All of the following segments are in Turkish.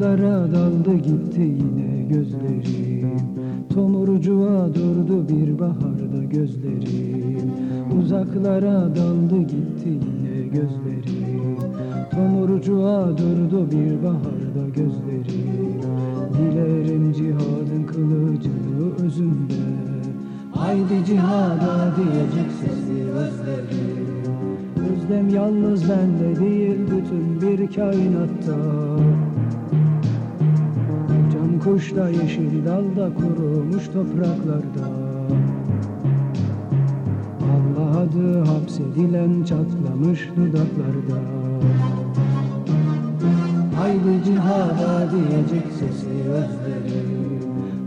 Uzaklara daldı gitti yine gözlerim. Tomurcuğa durdu bir baharda gözlerim. Uzaklara daldı gitti yine gözlerim. Tomurcuğa durdu bir baharda gözlerim. Dilerim cihadın kılıcını özümde Haydi cihada diyecek sesli özlerim. Özlem yalnız bende değil bütün bir kainatta. Can kuşta yeşil dalda kurumuş topraklarda. Allah adı hapsedilen çatlamış dudaklarda. Haydi cihada diyecek sesi özlerim.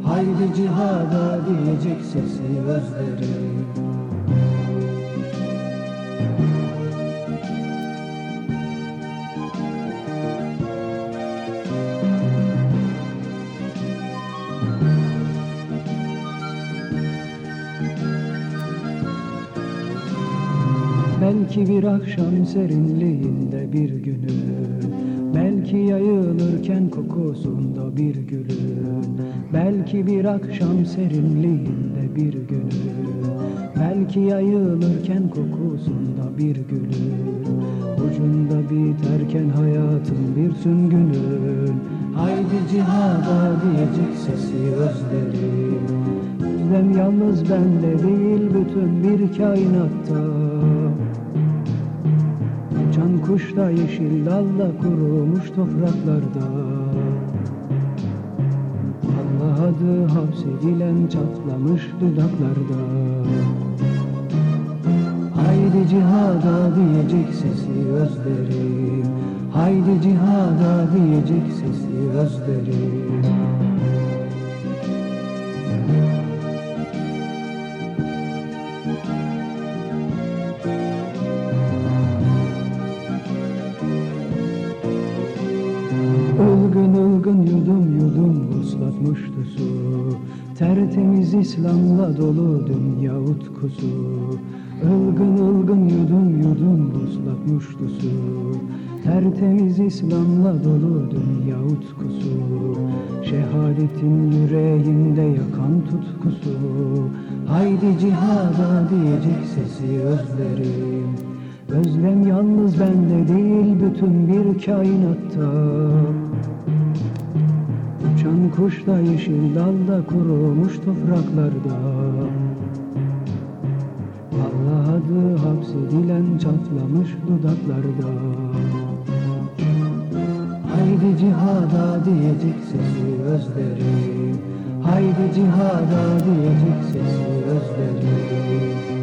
Haydi cihada diyecek sesi özlerim Belki bir akşam serinliğinde bir günün Belki yayılırken kokusunda bir gülün Belki bir akşam serinliğinde bir günün Belki yayılırken kokusunda bir gülün Ucunda biterken hayatın bir süngünün. Haydi cihada diyecek sesi özlerim. Özlem yalnız bende değil bütün bir kainatta Kuşta yeşil dalda kurumuş topraklarda. Allah adı hapsedilen çatlamış dudaklarda. Haydi cihada diyecek sesi özlerim Haydi cihada diyecek sesi özlerim Ilgın ılgın yudum yudum vuslatmıştı su. Tertemiz İslam'la dolu dünya utkusu. Ilgın ılgın yudum yudum vuslatmıştı su. Tertemiz İslam'la dolu dünya utkusu. Şehadetin yüreğimde yakan tutkusu. Haydi cihada diyecek sesi özlerim Özlem yalnız bende değil bütün bir kainatta. Uçan kuşla yeşil dalda kurumuş topraklarda. Allah adı hapsedilen çatlamış dudaklarda. Haydi cihada diyecek sesi özlerim Haydi cihada diyecek sesi özlerim